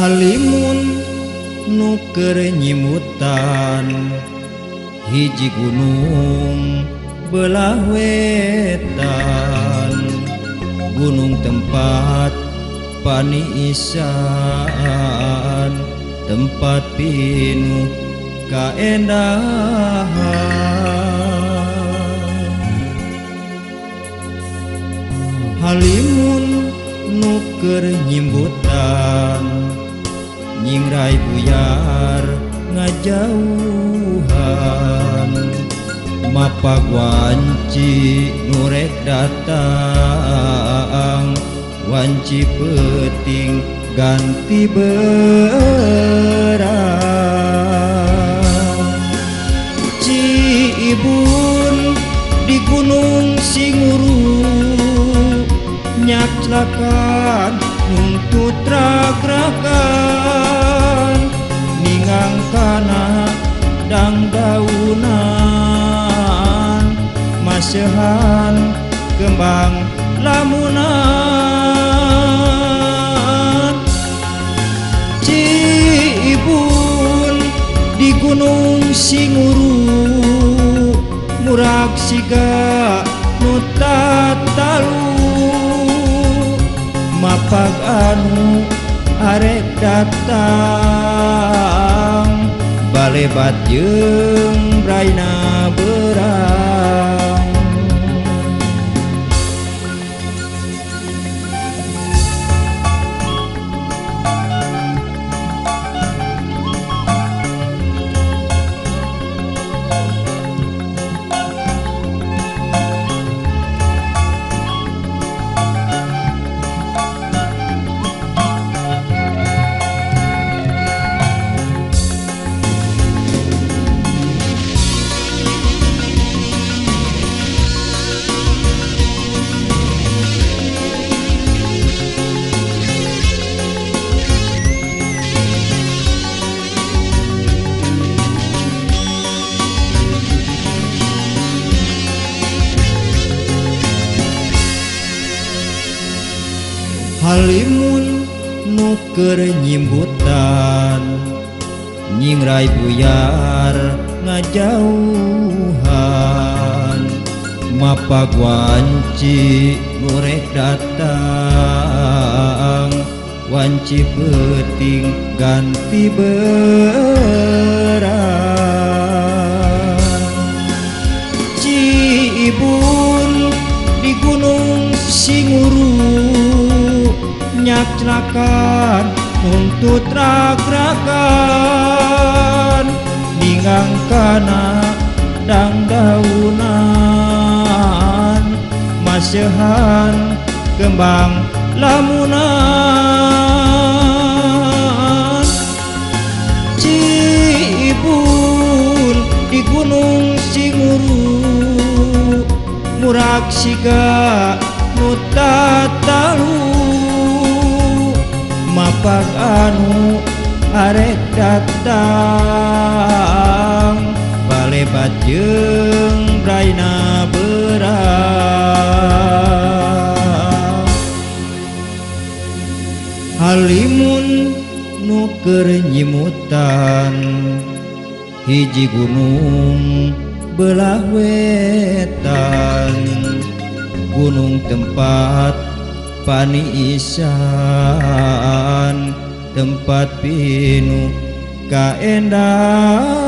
Halimun nuker nyimutan. Hiji gunung belah wetan. Gunung tempat pani isan. Tempat pinu kaendahan Halimun nuker nyimbutan nyingrai buyar ngajauhan. Mapag wanci nurek datang. Wanci peting ganti berang. Ci ibun di gunung Singuru nyaklakan nuntut ragrakan Sihan kembang Lamunan. Cibun di Gunung Singuru Murak Siga Nutatalu mapag anu arek datang Balebat jeung Braina berang Alimun nuker nyimbutan nyingrai buyar ngajauhan. Mapa wanci ngorek datang. Wanci peting ganti ber nyaklakan nuntut ragrakan ningang kana dang daunan masehan kembang lamunan. Cibun di gunung Singuru murak siga lapak anu arek datang. Balebat jeng Braina berang Halimun nuker nyimutan hiji gunung belah wetan. Gunung tempat pani isan tempat pinu kaendahan